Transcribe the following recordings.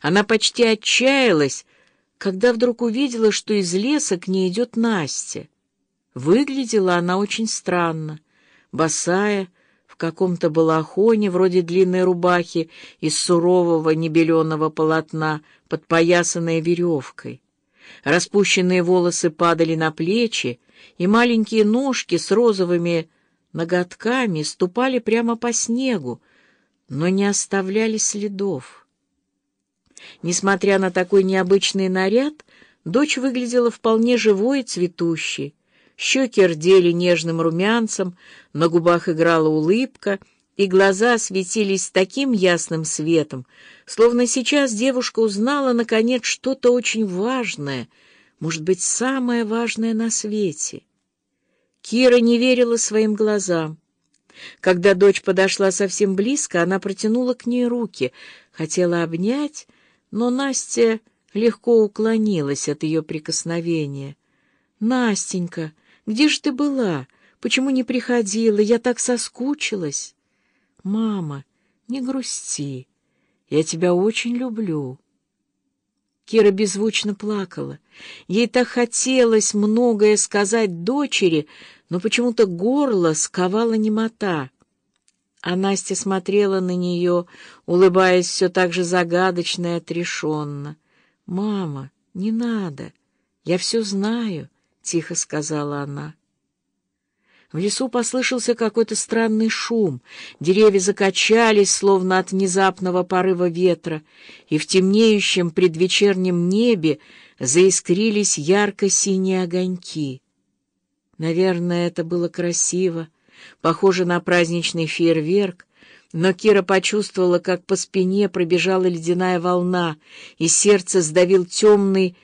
Она почти отчаялась, когда вдруг увидела, что из леса к ней идет Настя. Выглядела она очень странно, босая, в каком-то балахоне, вроде длинной рубахи из сурового небеленого полотна, подпоясанная веревкой. Распущенные волосы падали на плечи, и маленькие ножки с розовыми ноготками ступали прямо по снегу, но не оставляли следов. Несмотря на такой необычный наряд, дочь выглядела вполне живой и цветущей. Щеки рдели нежным румянцем, на губах играла улыбка, и глаза светились таким ясным светом, словно сейчас девушка узнала, наконец, что-то очень важное, может быть, самое важное на свете. Кира не верила своим глазам. Когда дочь подошла совсем близко, она протянула к ней руки, хотела обнять, но Настя легко уклонилась от ее прикосновения. «Настенька, где же ты была? Почему не приходила? Я так соскучилась!» «Мама, не грусти, я тебя очень люблю». Кира беззвучно плакала. Ей так хотелось многое сказать дочери, но почему-то горло сковала немота. А Настя смотрела на нее, улыбаясь все так же загадочно и отрешенно. «Мама, не надо, я все знаю», — тихо сказала она. В лесу послышался какой-то странный шум, деревья закачались, словно от внезапного порыва ветра, и в темнеющем предвечернем небе заискрились ярко-синие огоньки. Наверное, это было красиво, похоже на праздничный фейерверк, но Кира почувствовала, как по спине пробежала ледяная волна, и сердце сдавил темный,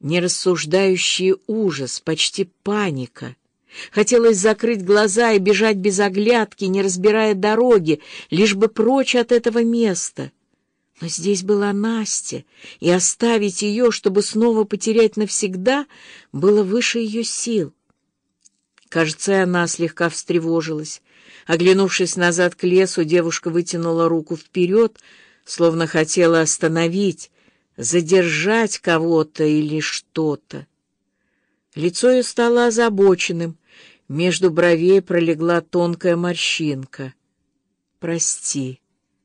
нерассуждающий ужас, почти паника. Хотелось закрыть глаза и бежать без оглядки, не разбирая дороги, лишь бы прочь от этого места. Но здесь была Настя, и оставить ее, чтобы снова потерять навсегда, было выше ее сил. Кажется, она слегка встревожилась. Оглянувшись назад к лесу, девушка вытянула руку вперед, словно хотела остановить, задержать кого-то или что-то. Лицо ее стало озабоченным, между бровей пролегла тонкая морщинка. «Прости,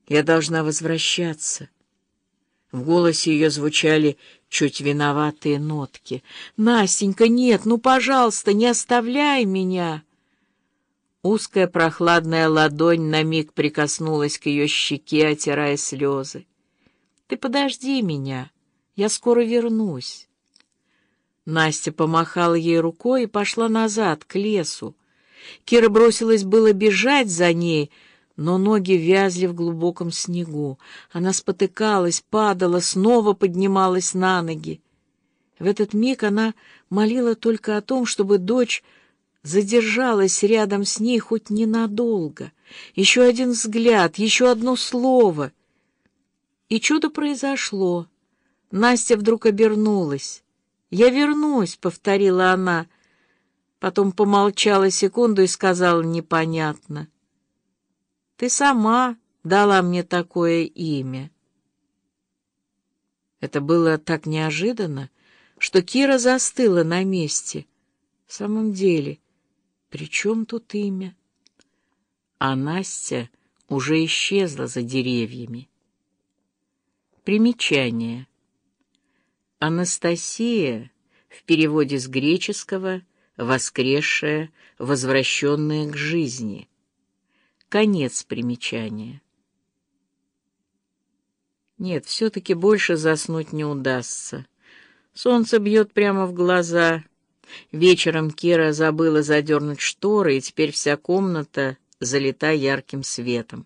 я должна возвращаться». В голосе ее звучали чуть виноватые нотки. «Настенька, нет, ну, пожалуйста, не оставляй меня!» Узкая прохладная ладонь на миг прикоснулась к ее щеке, отирая слезы. «Ты подожди меня, я скоро вернусь». Настя помахала ей рукой и пошла назад, к лесу. Кира бросилась было бежать за ней, но ноги вязли в глубоком снегу. Она спотыкалась, падала, снова поднималась на ноги. В этот миг она молила только о том, чтобы дочь задержалась рядом с ней хоть ненадолго. Еще один взгляд, еще одно слово. И чудо произошло. Настя вдруг обернулась. «Я вернусь», — повторила она. Потом помолчала секунду и сказала непонятно. Ты сама дала мне такое имя. Это было так неожиданно, что Кира застыла на месте. В самом деле, при чем тут имя? А Настя уже исчезла за деревьями. Примечание. Анастасия в переводе с греческого «воскресшая, возвращенная к жизни». Конец примечания. Нет, все-таки больше заснуть не удастся. Солнце бьет прямо в глаза. Вечером Кира забыла задернуть шторы, и теперь вся комната залита ярким светом.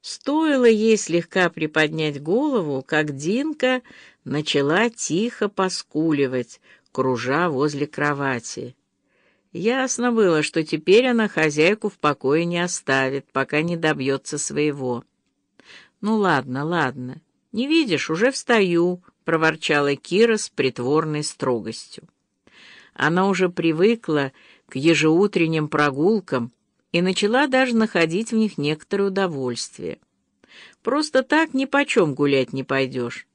Стоило ей слегка приподнять голову, как Динка начала тихо поскуливать, кружа возле кровати. Ясно было, что теперь она хозяйку в покое не оставит, пока не добьется своего. «Ну ладно, ладно. Не видишь, уже встаю», — проворчала Кира с притворной строгостью. Она уже привыкла к ежеутренним прогулкам и начала даже находить в них некоторое удовольствие. Просто так ни почем гулять не пойдешь.